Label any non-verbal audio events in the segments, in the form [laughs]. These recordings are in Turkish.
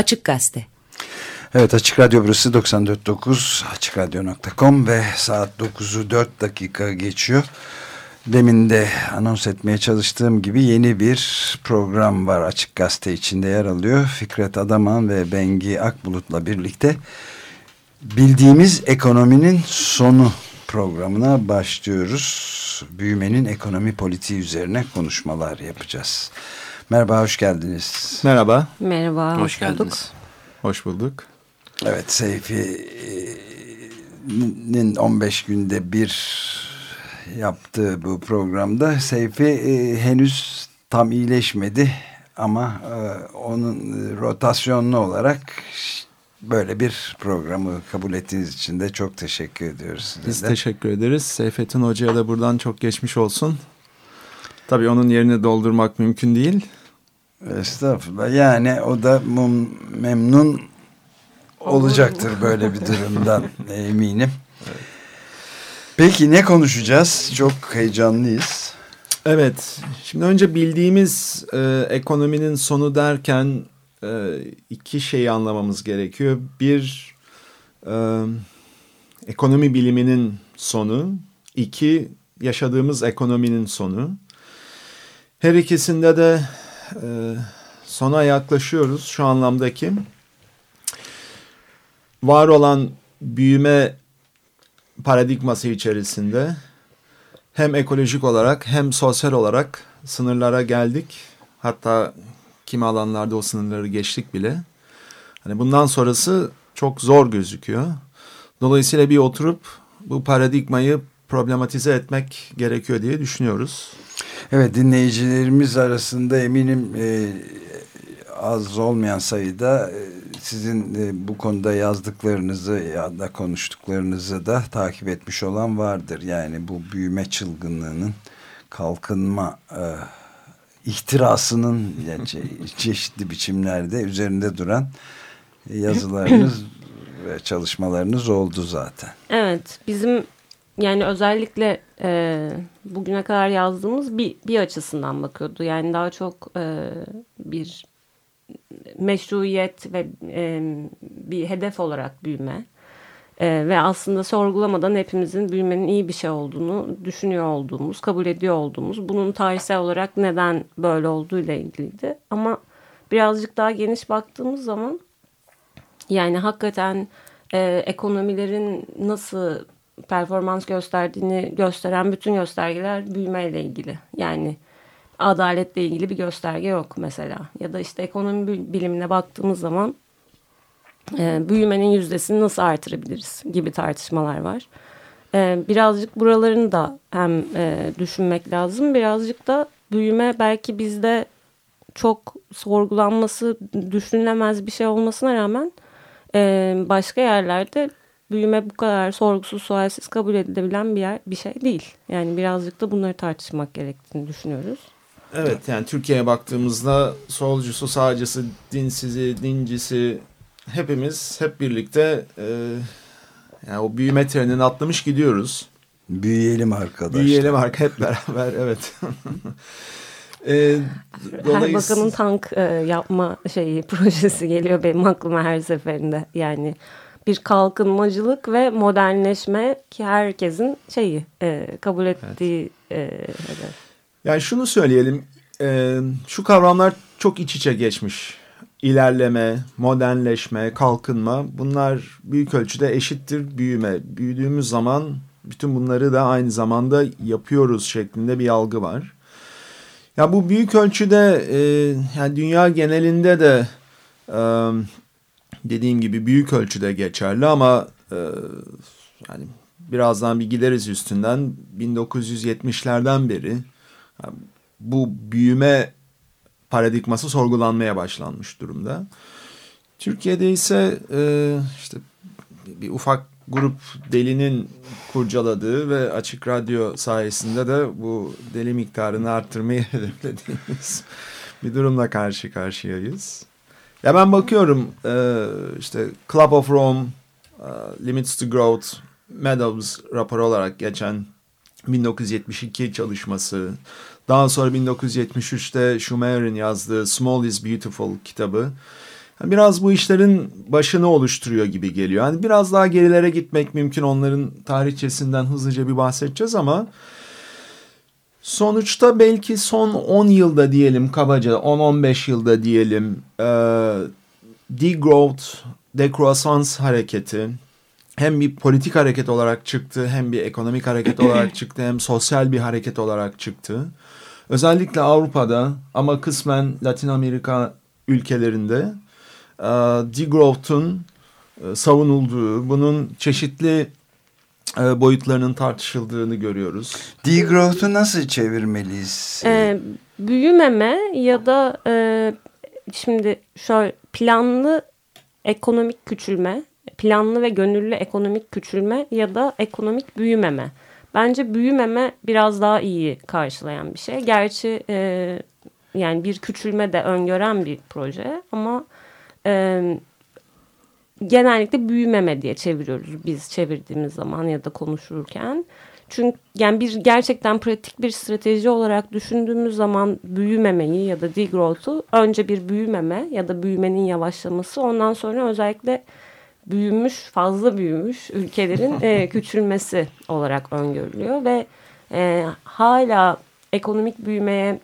Açık Gazete. Evet Açık Radyo burası 94.9 AçıkRadyo.com ve saat 9'u 4 dakika geçiyor. Demin de anons etmeye çalıştığım gibi yeni bir program var Açık Gazete içinde yer alıyor. Fikret Adaman ve Bengi Akbulut'la birlikte bildiğimiz ekonominin sonu programına başlıyoruz. Büyümenin ekonomi politiği üzerine konuşmalar yapacağız. Merhaba, hoş geldiniz. Merhaba. Merhaba, hoş, hoş geldiniz. Hoş bulduk. Evet, Seyfi'nin 15 günde bir yaptığı bu programda Seyfi e, henüz tam iyileşmedi ama e, onun rotasyonlu olarak böyle bir programı kabul ettiğiniz için de çok teşekkür ediyoruz. Size Biz de. teşekkür ederiz. Seyfettin Hoca'ya da buradan çok geçmiş olsun. Tabii onun yerini doldurmak mümkün değil. Estağfurullah. Yani o da memnun olacaktır böyle bir durumdan [laughs] eminim. Peki ne konuşacağız? Çok heyecanlıyız. Evet. Şimdi önce bildiğimiz e, ekonominin sonu derken e, iki şeyi anlamamız gerekiyor. Bir e, ekonomi biliminin sonu. iki yaşadığımız ekonominin sonu. Her ikisinde de e, sona yaklaşıyoruz şu anlamdaki. Var olan büyüme paradigması içerisinde hem ekolojik olarak hem sosyal olarak sınırlara geldik. Hatta kimi alanlarda o sınırları geçtik bile. Hani bundan sonrası çok zor gözüküyor. Dolayısıyla bir oturup bu paradigmayı problematize etmek gerekiyor diye düşünüyoruz. Evet dinleyicilerimiz arasında eminim e, az olmayan sayıda e, sizin e, bu konuda yazdıklarınızı ya da konuştuklarınızı da takip etmiş olan vardır. Yani bu büyüme çılgınlığının kalkınma e, ihtirasının yani [laughs] çeşitli biçimlerde üzerinde duran yazılarınız [clears throat] ve çalışmalarınız oldu zaten. Evet bizim yani özellikle e, bugüne kadar yazdığımız bir, bir açısından bakıyordu. Yani daha çok e, bir meşruiyet ve e, bir hedef olarak büyüme. E, ve aslında sorgulamadan hepimizin büyümenin iyi bir şey olduğunu düşünüyor olduğumuz, kabul ediyor olduğumuz, bunun tarihsel olarak neden böyle olduğu ile ilgiliydi. Ama birazcık daha geniş baktığımız zaman yani hakikaten e, ekonomilerin nasıl performans gösterdiğini gösteren bütün göstergeler büyümeyle ilgili. Yani adaletle ilgili bir gösterge yok mesela. Ya da işte ekonomi bilimine baktığımız zaman e, büyümenin yüzdesini nasıl artırabiliriz gibi tartışmalar var. E, birazcık buralarını da hem e, düşünmek lazım. Birazcık da büyüme belki bizde çok sorgulanması düşünülemez bir şey olmasına rağmen e, başka yerlerde büyüme bu kadar sorgusuz sualsiz kabul edilebilen bir yer bir şey değil. Yani birazcık da bunları tartışmak gerektiğini düşünüyoruz. Evet yani Türkiye'ye baktığımızda solcusu, sağcısı, dinsizi, dincisi hepimiz hep birlikte e, yani o büyüme trenini atlamış gidiyoruz. Büyüyelim arkadaşlar. Büyüyelim arkadaşlar hep beraber evet. [laughs] e, her bakanın tank e, yapma şeyi [laughs] projesi geliyor benim aklıma her seferinde. Yani bir kalkınmacılık ve modernleşme ki herkesin şeyi e, kabul ettiği evet. e, hedef. Yani şunu söyleyelim, e, şu kavramlar çok iç içe geçmiş. İlerleme, modernleşme, kalkınma bunlar büyük ölçüde eşittir büyüme. Büyüdüğümüz zaman bütün bunları da aynı zamanda yapıyoruz şeklinde bir algı var. Ya bu büyük ölçüde e, yani dünya genelinde de e, dediğim gibi büyük ölçüde geçerli ama e, yani birazdan bir gideriz üstünden 1970'lerden beri bu büyüme paradigması sorgulanmaya başlanmış durumda. Türkiye'de ise e, işte bir ufak grup delinin kurcaladığı ve açık radyo sayesinde de bu deli miktarını arttırmayı [laughs] hedeflediğimiz bir durumla karşı karşıyayız. Ya ben bakıyorum e, işte Club of Rome, e, Limits to Growth, Meadows raporu olarak geçen 1972 çalışması, daha sonra 1973'te Schumer'in yazdığı Small is Beautiful kitabı. biraz bu işlerin başını oluşturuyor gibi geliyor. Yani biraz daha gerilere gitmek mümkün onların tarihçesinden hızlıca bir bahsedeceğiz ama sonuçta belki son 10 yılda diyelim kabaca 10-15 yılda diyelim e, degrowth, decroissance hareketi hem bir politik hareket olarak çıktı hem bir ekonomik hareket [clears throat] olarak çıktı hem sosyal bir hareket olarak çıktı. Özellikle Avrupa'da ama kısmen Latin Amerika ülkelerinde e, degrowth'un e, savunulduğu, bunun çeşitli e, boyutlarının tartışıldığını görüyoruz. Degrowth'u nasıl çevirmeliyiz? Ee, büyümeme ya da e, şimdi şöyle planlı ekonomik küçülme, planlı ve gönüllü ekonomik küçülme ya da ekonomik büyümeme. Bence büyümeme biraz daha iyi karşılayan bir şey. Gerçi e, yani bir küçülme de öngören bir proje ama e, genellikle büyümeme diye çeviriyoruz biz çevirdiğimiz zaman ya da konuşurken. Çünkü yani bir gerçekten pratik bir strateji olarak düşündüğümüz zaman büyümemeyi ya da degrowth'u önce bir büyümeme ya da büyümenin yavaşlaması ondan sonra özellikle büyümüş fazla büyümüş ülkelerin e, [laughs] küçülmesi olarak öngörülüyor ve e, hala ekonomik büyümeye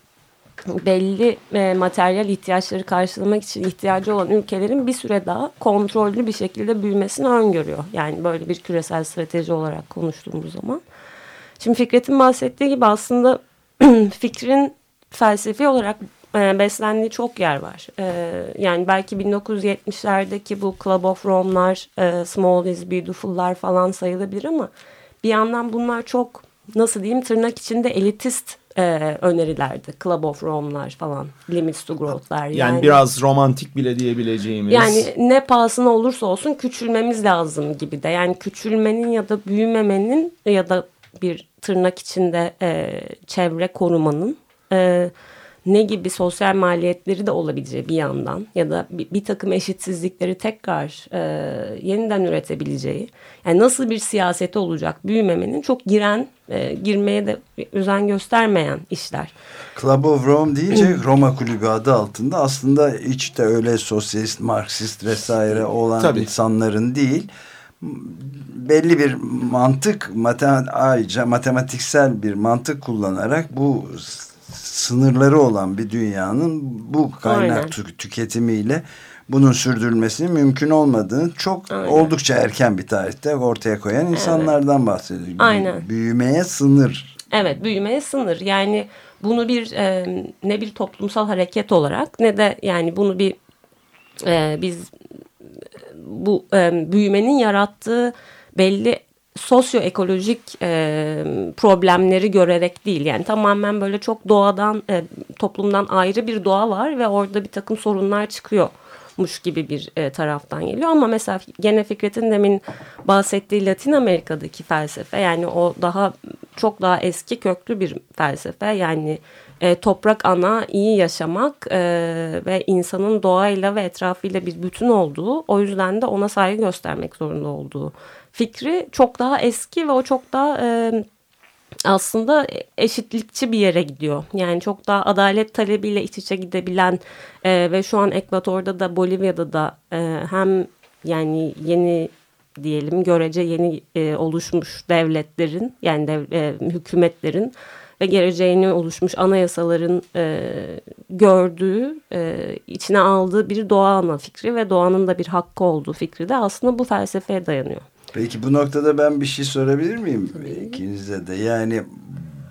belli e, materyal ihtiyaçları karşılamak için ihtiyacı olan ülkelerin bir süre daha kontrollü bir şekilde büyümesini öngörüyor. Yani böyle bir küresel strateji olarak konuştuğumuz zaman. Şimdi Fikret'in bahsettiği gibi aslında [clears throat] fikrin felsefi olarak e, beslendiği çok yer var. E, yani belki 1970'lerdeki bu Club of Rome'lar, e, Small is Beautiful'lar falan sayılabilir ama bir yandan bunlar çok nasıl diyeyim tırnak içinde elitist e, önerilerdi. Club of Rome'lar falan, Limits to Growth'lar. Yani, yani biraz romantik bile diyebileceğimiz. Yani ne pahasına olursa olsun küçülmemiz lazım gibi de. Yani küçülmenin ya da büyümemenin ya da bir tırnak içinde e, çevre korumanın e, ne gibi sosyal maliyetleri de olabileceği bir yandan ya da bir, bir takım eşitsizlikleri tekrar e, yeniden üretebileceği yani nasıl bir siyaseti olacak büyümemenin çok giren e, girmeye de özen göstermeyen işler. Club of Rome deyince Roma Kulübü adı altında aslında hiç de öyle sosyalist, marksist vesaire olan Tabii. insanların değil belli bir mantık ayrıca matematiksel bir mantık kullanarak bu sınırları olan bir dünyanın bu kaynak tü tüketimiyle bunun sürdürülmesinin mümkün olmadığını çok Aynen. oldukça erken bir tarihte ortaya koyan insanlardan evet. bahsediyor. Aynen. Büyümeye sınır. Evet büyümeye sınır. Yani bunu bir e, ne bir toplumsal hareket olarak ne de yani bunu bir e, biz bu e, büyümenin yarattığı belli sosyoekolojik e, problemleri görerek değil. Yani tamamen böyle çok doğadan, e, toplumdan ayrı bir doğa var ve orada bir takım sorunlar çıkıyormuş gibi bir e, taraftan geliyor. Ama mesela gene Fikret'in demin bahsettiği Latin Amerika'daki felsefe yani o daha çok daha eski köklü bir felsefe. Yani e, toprak ana, iyi yaşamak e, ve insanın doğayla ve etrafıyla bir bütün olduğu, o yüzden de ona saygı göstermek zorunda olduğu fikri çok daha eski ve o çok daha e, aslında eşitlikçi bir yere gidiyor. Yani çok daha adalet talebiyle iç içe gidebilen e, ve şu an Ekvator'da da Bolivya'da da e, hem yani yeni diyelim görece yeni e, oluşmuş devletlerin yani dev, e, hükümetlerin ve geleceğini oluşmuş anayasaların e, gördüğü, e, içine aldığı bir doğa ana fikri ve doğanın da bir hakkı olduğu fikri de aslında bu felsefeye dayanıyor. Peki bu noktada ben bir şey sorabilir miyim ikinize de? Yani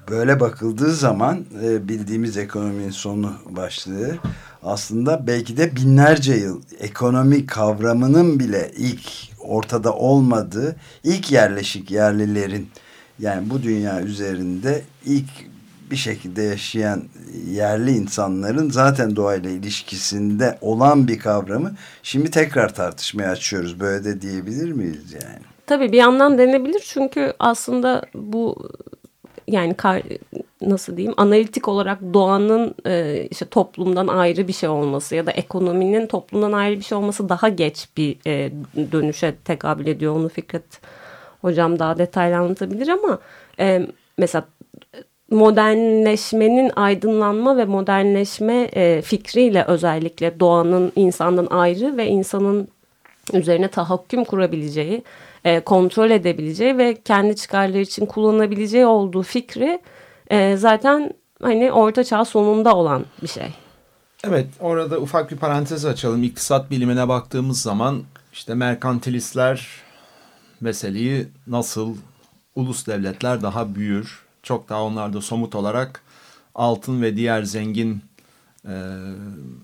böyle bakıldığı zaman e, bildiğimiz ekonominin sonu başlığı aslında belki de binlerce yıl ekonomi kavramının bile ilk ortada olmadığı ilk yerleşik yerlilerin yani bu dünya üzerinde ilk bir şekilde yaşayan yerli insanların zaten doğayla ilişkisinde olan bir kavramı şimdi tekrar tartışmaya açıyoruz. Böyle de diyebilir miyiz yani? Tabii bir yandan denebilir çünkü aslında bu yani nasıl diyeyim analitik olarak doğanın e, işte toplumdan ayrı bir şey olması ya da ekonominin toplumdan ayrı bir şey olması daha geç bir e, dönüşe tekabül ediyor. Onu Fikret hocam daha detaylı anlatabilir ama e, mesela modernleşmenin aydınlanma ve modernleşme e, fikriyle özellikle doğanın insandan ayrı ve insanın üzerine tahakküm kurabileceği, e, kontrol edebileceği ve kendi çıkarları için kullanabileceği olduğu fikri e, zaten hani orta çağ sonunda olan bir şey. Evet orada ufak bir parantez açalım. İktisat bilimine baktığımız zaman işte merkantilistler meseleyi nasıl ulus devletler daha büyür, çok daha onlarda somut olarak altın ve diğer zengin e,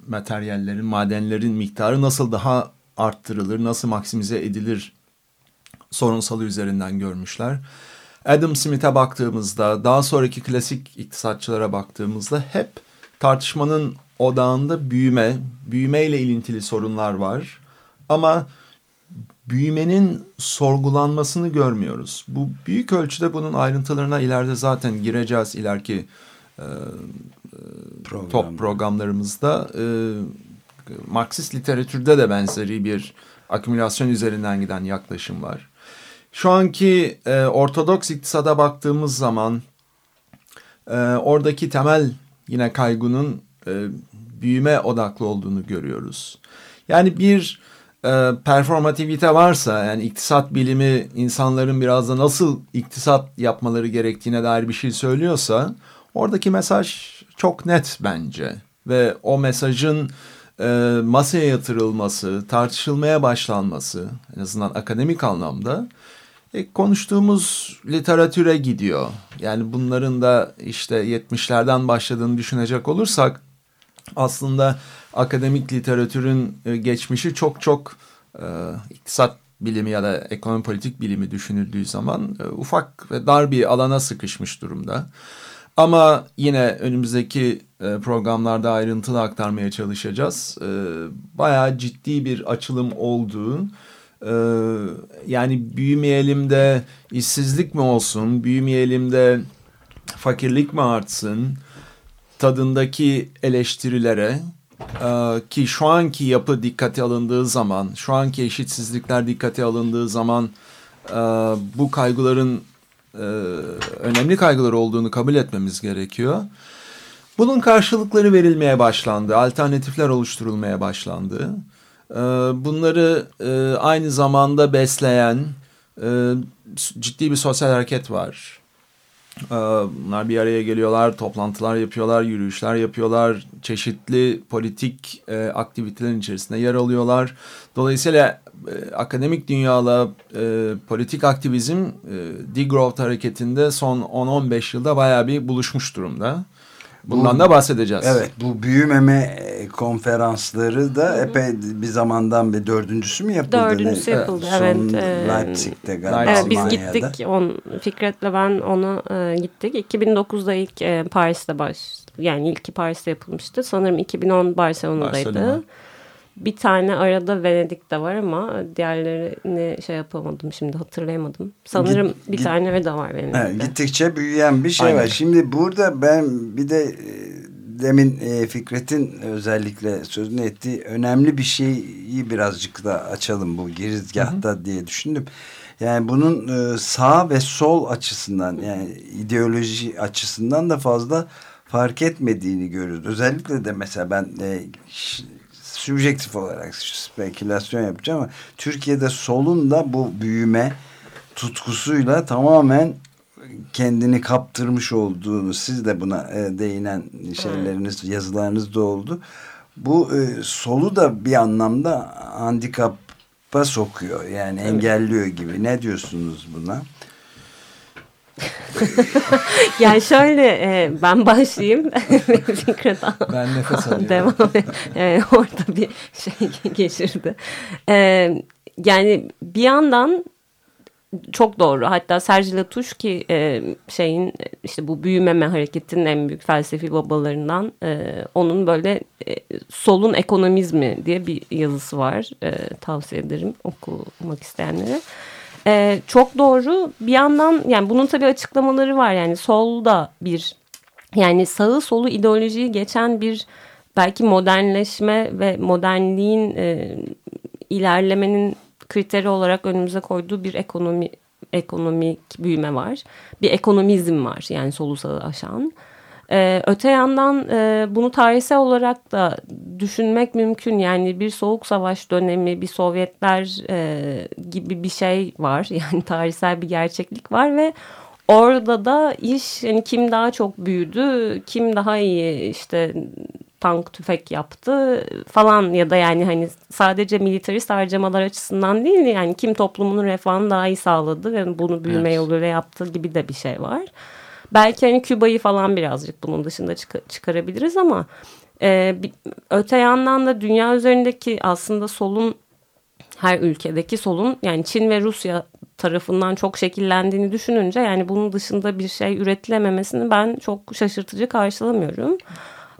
materyallerin, madenlerin miktarı nasıl daha arttırılır, nasıl maksimize edilir sorunsalı üzerinden görmüşler. Adam Smith'e baktığımızda, daha sonraki klasik iktisatçılara baktığımızda hep tartışmanın odağında büyüme, büyümeyle ilintili sorunlar var. Ama büyümenin sorgulanmasını görmüyoruz. Bu büyük ölçüde bunun ayrıntılarına ileride zaten gireceğiz ileriki e, Program. top programlarımızda. E, Marksist literatürde de benzeri bir akümülasyon üzerinden giden yaklaşım var. Şu anki e, ortodoks iktisada baktığımız zaman e, oradaki temel yine kaygunun e, büyüme odaklı olduğunu görüyoruz. Yani bir e, performativite varsa yani iktisat bilimi insanların biraz da nasıl iktisat yapmaları gerektiğine dair bir şey söylüyorsa oradaki mesaj çok net bence ve o mesajın e, masaya yatırılması, tartışılmaya başlanması en azından akademik anlamda e, konuştuğumuz literatüre gidiyor. Yani bunların da işte 70'lerden başladığını düşünecek olursak aslında akademik literatürün e, geçmişi çok çok e, iktisat bilimi ya da ekonomi politik bilimi düşünüldüğü zaman e, ufak ve dar bir alana sıkışmış durumda. Ama yine önümüzdeki e, programlarda ayrıntılı aktarmaya çalışacağız. E, bayağı ciddi bir açılım olduğu, yani büyümeyelim de işsizlik mi olsun, büyümeyelim de fakirlik mi artsın tadındaki eleştirilere ee, ki şu anki yapı dikkate alındığı zaman, şu anki eşitsizlikler dikkate alındığı zaman e, bu kaygıların e, önemli kaygılar olduğunu kabul etmemiz gerekiyor. Bunun karşılıkları verilmeye başlandı, alternatifler oluşturulmaya başlandı. E, bunları e, aynı zamanda besleyen e, ciddi bir sosyal hareket var. Ee, bunlar bir araya geliyorlar, toplantılar yapıyorlar, yürüyüşler yapıyorlar, çeşitli politik e, aktivitelerin içerisinde yer alıyorlar. Dolayısıyla akademik dünyala politik aktivizm degrowth hareketinde son 10-15 yılda bayağı bir buluşmuş durumda. Bundan bu, da bahsedeceğiz. Evet bu büyümeme e, konferansları da epey bir zamandan bir dördüncüsü mü yapıldı? Dördüncüsü yapıldı evet. Son evet. Leipzig'te galiba. Evet biz gittik on, Fikret'le ben ona e, gittik. 2009'da ilk e, Paris'te baş yani ilk Paris'te yapılmıştı. Sanırım 2010 Barcelona'daydı. Barcelona bir tane arada Venedik'te var ama diğerlerini şey yapamadım şimdi hatırlayamadım. Sanırım git, bir git, tane ve de var Venedik'te. He, gittikçe büyüyen bir şey Aynen. var. Şimdi burada ben bir de e, demin e, Fikret'in özellikle sözünü ettiği önemli bir şeyi birazcık da açalım bu girizgahta hı hı. diye düşündüm. Yani bunun e, sağ ve sol açısından yani ideoloji açısından da fazla fark etmediğini görüyoruz. Özellikle de mesela ben subjektif olarak spekülasyon yapacağım ama Türkiye'de solun da bu büyüme tutkusuyla tamamen kendini kaptırmış olduğunu siz de buna e, değinen şeyleriniz yazılarınız da oldu. Bu e, solu da bir anlamda handikapa sokuyor yani evet. engelliyor gibi. Ne diyorsunuz buna? [laughs] yani şöyle e, ben başlayayım. [laughs] Fikret ben nefes alıyorum. Devam e, orada bir şey [laughs] geçirdi. E, yani bir yandan çok doğru. Hatta Serge Latouche ki e, şeyin işte bu büyümeme hareketinin en büyük felsefi babalarından e, onun böyle e, solun ekonomizmi diye bir yazısı var. E, tavsiye ederim okumak isteyenlere. Ee, çok doğru. Bir yandan yani bunun tabii açıklamaları var. Yani solda bir yani sağı solu ideolojiyi geçen bir belki modernleşme ve modernliğin e, ilerlemenin kriteri olarak önümüze koyduğu bir ekonomi ekonomik büyüme var. Bir ekonomizm var yani solusağı aşan. Ee, öte yandan e, bunu tarihsel olarak da düşünmek mümkün. Yani bir soğuk savaş dönemi, bir Sovyetler e, gibi bir şey var. [laughs] Yani tarihsel bir gerçeklik var ve orada da iş yani kim daha çok büyüdü, kim daha iyi işte tank tüfek yaptı falan ya da yani hani sadece militarist harcamalar açısından değil yani kim toplumunun refahını daha iyi sağladı ve bunu büyüme evet. yoluyla yaptı gibi de bir şey var. Belki hani Küba'yı falan birazcık bunun dışında çık çıkarabiliriz ama e, bir, öte yandan da dünya üzerindeki aslında solun her ülkedeki solun yani Çin ve Rusya tarafından çok şekillendiğini düşününce yani bunun dışında bir şey üretilememesini ben çok şaşırtıcı karşılamıyorum.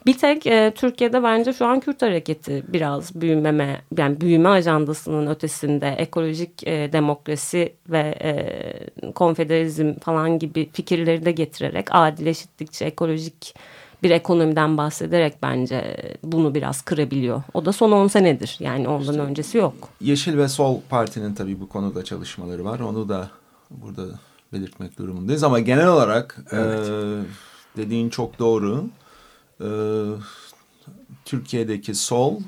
Bir tek e, Türkiye'de bence şu an Kürt hareketi biraz büyümeme yani büyüme ajandasının ötesinde ekolojik e, demokrasi ve e, konfederalizm falan gibi fikirleri de getirerek adil eşitlikçi ekolojik bir ekonomiden bahsederek bence bunu biraz kırabiliyor. O da son 10 senedir yani ondan işte, öncesi yok. Yeşil ve Sol Parti'nin tabii bu konuda çalışmaları var. Onu da burada belirtmek durumundayız ama genel olarak evet. e, dediğin çok doğru e, Türkiye'deki sol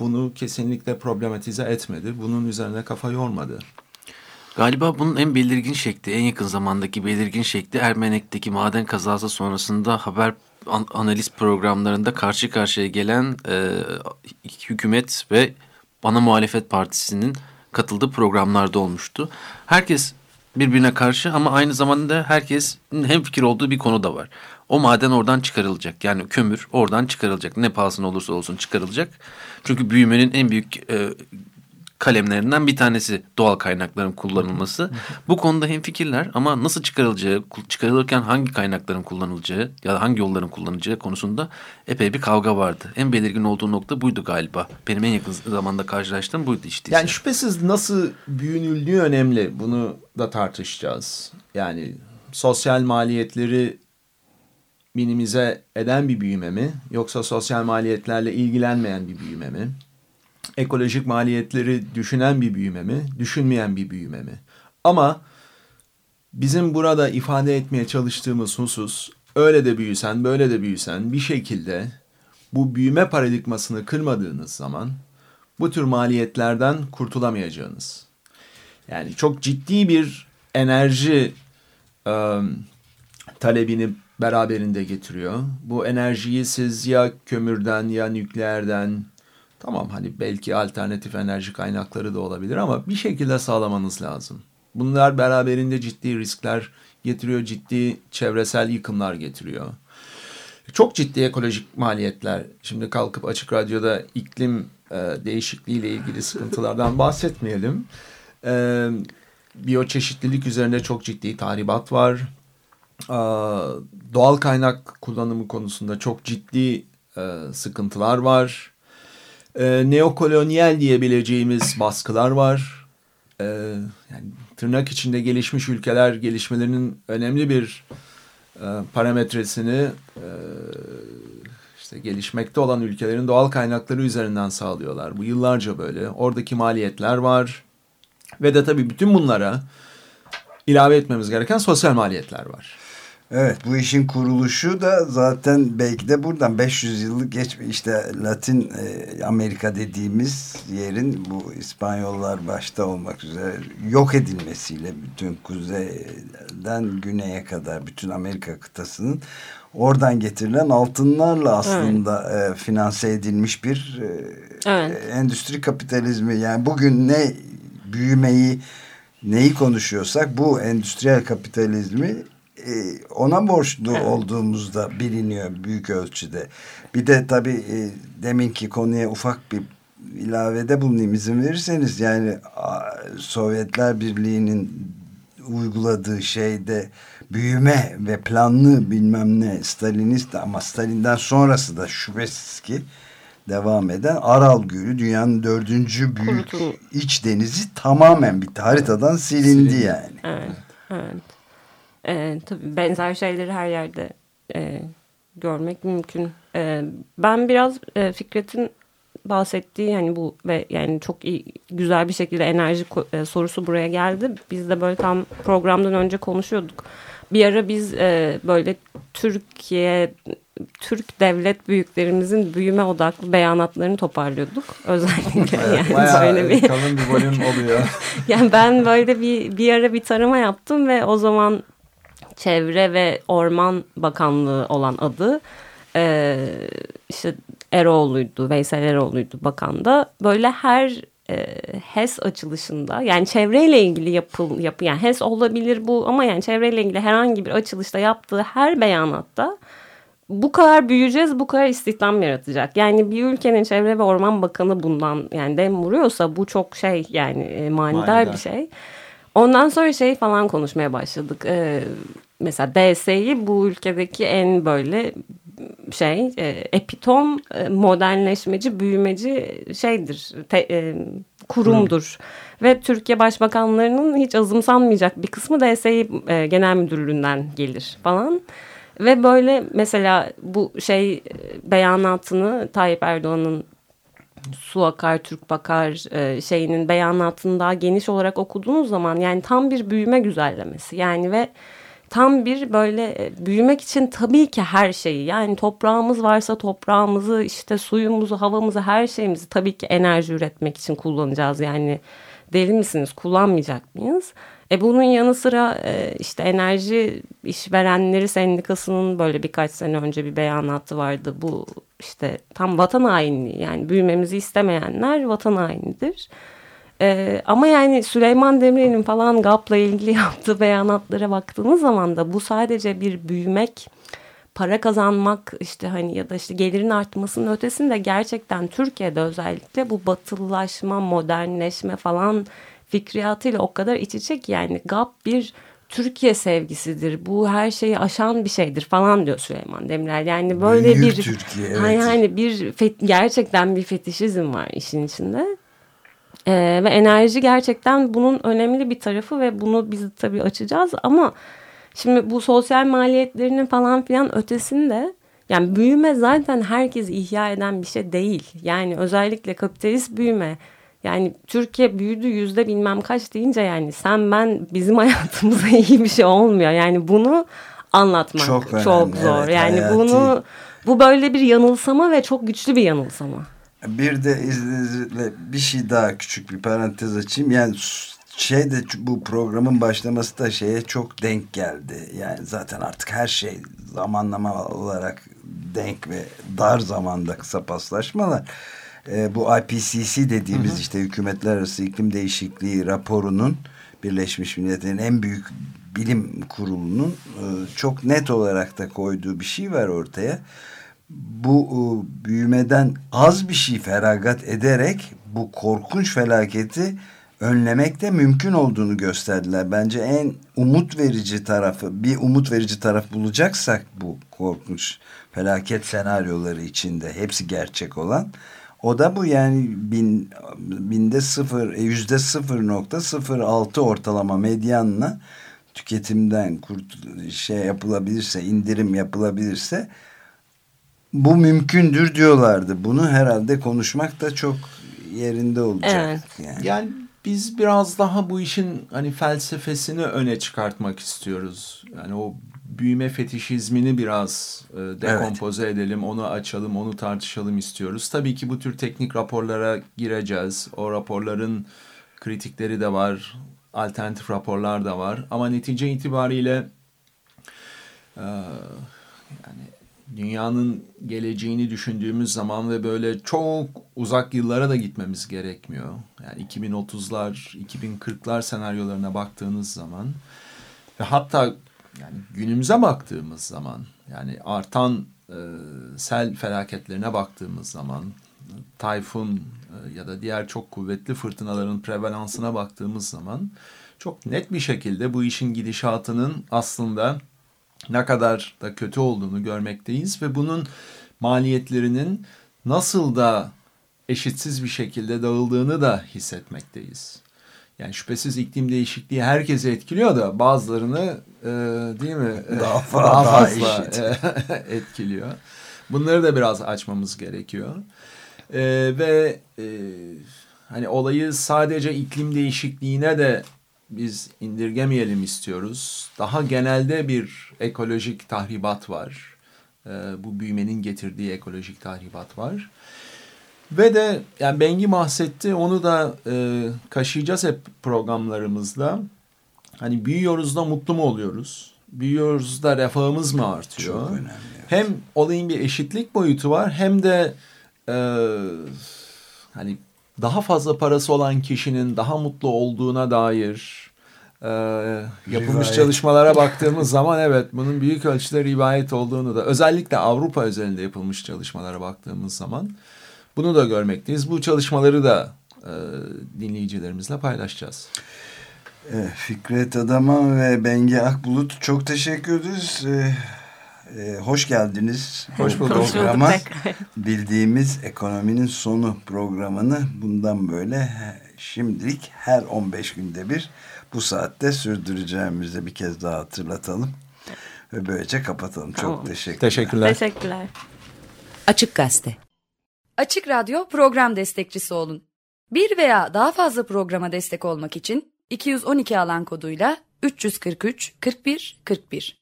bunu kesinlikle problematize etmedi. Bunun üzerine kafa yormadı. Galiba bunun en belirgin şekli, en yakın zamandaki belirgin şekli Ermenek'teki maden kazası sonrasında haber an analiz programlarında karşı karşıya gelen e, hükümet ve ana muhalefet partisinin katıldığı programlarda olmuştu. Herkes birbirine karşı ama aynı zamanda herkes hem fikir olduğu bir konu da var. O maden oradan çıkarılacak. Yani kömür oradan çıkarılacak. Ne pahasına olursa olsun çıkarılacak. Çünkü büyümenin en büyük e, kalemlerinden bir tanesi doğal kaynakların kullanılması. Bu konuda hem fikirler ama nasıl çıkarılacağı, çıkarılırken hangi kaynakların kullanılacağı ya da hangi yolların kullanılacağı konusunda epey bir kavga vardı. En belirgin olduğu nokta buydu galiba. Benim en yakın zamanda karşılaştığım buydu işte. Yani şüphesiz nasıl büyünüldüğü önemli. Bunu da tartışacağız. Yani sosyal maliyetleri minimize eden bir büyüme mi yoksa sosyal maliyetlerle ilgilenmeyen bir büyüme mi? Ekolojik maliyetleri düşünen bir büyüme mi, düşünmeyen bir büyüme mi? Ama bizim burada ifade etmeye çalıştığımız husus öyle de büyüsen böyle de büyüsen bir şekilde bu büyüme paradigmasını kırmadığınız zaman bu tür maliyetlerden kurtulamayacağınız. Yani çok ciddi bir enerji e, talebini beraberinde getiriyor. Bu enerjiyi siz ya kömürden ya nükleerden tamam hani belki alternatif enerji kaynakları da olabilir ama bir şekilde sağlamanız lazım. Bunlar beraberinde ciddi riskler getiriyor, ciddi çevresel yıkımlar getiriyor. Çok ciddi ekolojik maliyetler. Şimdi kalkıp açık radyoda iklim e, değişikliği ile ilgili sıkıntılardan bahsetmeyelim. E, biyoçeşitlilik üzerinde çok ciddi tahribat var doğal kaynak kullanımı konusunda çok ciddi e, sıkıntılar var. E, neokolonyal diyebileceğimiz baskılar var. E, yani tırnak içinde gelişmiş ülkeler gelişmelerinin önemli bir parametresini işte gelişmekte olan ülkelerin doğal kaynakları üzerinden sağlıyorlar. Bu yıllarca böyle. Oradaki maliyetler var. Ve de tabii bütün bunlara ilave etmemiz gereken sosyal maliyetler var. Evet bu işin kuruluşu da zaten belki de buradan 500 yıllık geç işte Latin e, Amerika dediğimiz yerin bu İspanyollar başta olmak üzere yok edilmesiyle bütün kuzeyden güneye kadar bütün Amerika kıtasının oradan getirilen altınlarla aslında evet. e, finanse edilmiş bir e, evet. endüstri kapitalizmi yani bugün ne büyümeyi neyi konuşuyorsak bu endüstriyel kapitalizmi ona borçlu evet. olduğumuz da biliniyor büyük ölçüde. Bir de tabii e, deminki konuya ufak bir ilavede bulunayım izin verirseniz yani Sovyetler Birliği'nin uyguladığı şeyde büyüme ve planlı bilmem ne Stalinist ama Stalin'den sonrası da şüphesiz ki devam eden Aral Gölü dünyanın dördüncü büyük Kurutu. iç denizi tamamen bir haritadan silindi, silindi. yani. Evet, evet. E, tabii benzer şeyleri her yerde e, görmek mümkün. E, ben biraz e, Fikret'in bahsettiği yani bu ve yani çok iyi güzel bir şekilde enerji e, sorusu buraya geldi. Biz de böyle tam programdan önce konuşuyorduk. Bir ara biz e, böyle Türkiye Türk devlet büyüklerimizin büyüme odaklı beyanatlarını toparlıyorduk. [laughs] Özellikle yani Bayağı böyle bir kalın bir volüm oluyor. [laughs] yani ben böyle bir bir ara bir tarama yaptım ve o zaman Çevre ve Orman Bakanlığı olan adı e, işte Eroğlu'ydu, Veysel Eroğlu'ydu bakan da böyle her e, HES açılışında yani çevreyle ilgili yapıl yapı yani HES olabilir bu ama yani çevreyle ilgili herhangi bir açılışta yaptığı her beyanatta bu kadar büyüyeceğiz, bu kadar istihdam yaratacak. Yani bir ülkenin Çevre ve Orman Bakanı bundan yani dem vuruyorsa bu çok şey yani e, manidar, manidar bir şey. Ondan sonra şey falan konuşmaya başladık. Ee, mesela DS'yi bu ülkedeki en böyle şey e, epitom e, modernleşmeci büyümeci şeydir te, e, kurumdur. Kurum. Ve Türkiye Başbakanlarının hiç azımsanmayacak bir kısmı DSİ e, Genel Müdürlüğü'nden gelir falan. Ve böyle mesela bu şey e, beyanatını Tayyip Erdoğan'ın Su Akar, Türk Bakar e, şeyinin beyanatını daha geniş olarak okuduğunuz zaman yani tam bir büyüme güzellemesi. Yani ve tam bir böyle e, büyümek için tabii ki her şeyi yani toprağımız varsa toprağımızı işte suyumuzu havamızı her şeyimizi tabii ki enerji üretmek için kullanacağız yani deli misiniz kullanmayacak mıyız? E bunun yanı sıra e, işte enerji işverenleri sendikasının böyle birkaç sene önce bir beyanatı vardı. Bu işte tam vatan hainliği yani büyümemizi istemeyenler vatan hainidir. Ee, ama yani Süleyman Demirel'in falan GAP'la ilgili [laughs] yaptığı beyanatlara baktığınız zaman da bu sadece bir büyümek, para kazanmak işte hani ya da işte gelirin artmasının ötesinde gerçekten Türkiye'de özellikle bu batılılaşma, modernleşme falan fikriyatıyla o kadar iç içe ki yani GAP bir Türkiye sevgisidir. Bu her şeyi aşan bir şeydir falan diyor Süleyman Demirel. Yani böyle Büyük bir Türkiye, evet. yani bir gerçekten bir fetişizm var işin içinde. Ee, ve enerji gerçekten bunun önemli bir tarafı ve bunu biz tabii açacağız ama şimdi bu sosyal maliyetlerinin falan filan ötesinde yani büyüme zaten herkes ihya eden bir şey değil. Yani özellikle kapitalist büyüme yani Türkiye büyüdü yüzde bilmem kaç deyince yani sen ben bizim [laughs] hayatımıza iyi bir şey olmuyor. Yani bunu anlatmak çok, önemli, çok zor. Evet, yani hayati. bunu bu böyle bir yanılsama ve çok güçlü bir yanılsama. Bir de izninizle bir şey daha küçük bir parantez açayım. Yani şey de bu programın başlaması da şeye çok denk geldi. Yani zaten artık her şey zamanlama olarak denk ve dar zamanda kısa paslaşmalar. Ee, bu IPCC dediğimiz hı hı. işte hükümetler arası iklim değişikliği raporunun Birleşmiş Milletler'in en büyük bilim kurulunun e, çok net olarak da koyduğu bir şey var ortaya bu e, büyümeden az bir şey feragat ederek bu korkunç felaketi önlemek de mümkün olduğunu gösterdiler. Bence en umut verici tarafı bir umut verici taraf bulacaksak bu korkunç felaket senaryoları içinde hepsi gerçek olan o da bu yani bin, binde sıfır e, yüzde sıfır nokta sıfır altı ortalama medyanla tüketimden kurt, şey yapılabilirse indirim yapılabilirse bu mümkündür diyorlardı. Bunu herhalde konuşmak da çok yerinde olacak. Evet. Yani. yani biz biraz daha bu işin hani felsefesini öne çıkartmak istiyoruz. Yani o büyüme fetişizmini biraz e, dekompoze evet. edelim, onu açalım, onu tartışalım istiyoruz. Tabii ki bu tür teknik raporlara gireceğiz. O raporların kritikleri de var, alternatif raporlar da var. Ama netice itibariyle e, yani dünyanın geleceğini düşündüğümüz zaman ve böyle çok uzak yıllara da gitmemiz gerekmiyor. Yani 2030'lar, 2040'lar senaryolarına baktığınız zaman ve hatta yani günümüze baktığımız zaman yani artan e, sel felaketlerine baktığımız zaman tayfun e, ya da diğer çok kuvvetli fırtınaların prevalansına baktığımız zaman çok net bir şekilde bu işin gidişatının aslında ne kadar da kötü olduğunu görmekteyiz ve bunun maliyetlerinin nasıl da eşitsiz bir şekilde dağıldığını da hissetmekteyiz. Yani şüphesiz iklim değişikliği herkesi etkiliyor da bazılarını e, değil mi daha, fazla, daha fazla [laughs] e, etkiliyor. Bunları da biraz açmamız gerekiyor. E, ve e, hani olayı sadece iklim değişikliğine de biz indirgemeyelim istiyoruz. Daha genelde bir ekolojik tahribat var. E, bu büyümenin getirdiği ekolojik tahribat var. Ve de yani Bengi bahsetti onu da e, kaşıyacağız hep programlarımızda. Hani büyüyoruz da mutlu mu oluyoruz? Büyüyoruz da refahımız mı artıyor? Çok önemli. Hem olayın bir eşitlik boyutu var hem de e, hani daha fazla parası olan kişinin daha mutlu olduğuna dair e, yapılmış Rivayet. çalışmalara baktığımız [laughs] zaman evet bunun büyük ölçüde rivayet olduğunu da özellikle Avrupa özelinde yapılmış çalışmalara baktığımız zaman bunu da görmekteyiz. Bu çalışmaları da e, dinleyicilerimizle paylaşacağız. Evet, Fikret Adaman ve Bengi Akbulut çok teşekkür ederiz. Ee, e, hoş geldiniz. Hoş bulduk. Hoş bulduk Programa [laughs] bildiğimiz ekonominin sonu programını bundan böyle şimdilik her 15 günde bir bu saatte sürdüreceğimizi bir kez daha hatırlatalım. Ve böylece kapatalım. Tamam. Çok teşekkür Teşekkürler. Teşekkürler. Açık Gazete. Açık Radyo program destekçisi olun. Bir veya daha fazla programa destek olmak için 212 alan koduyla 343 41 41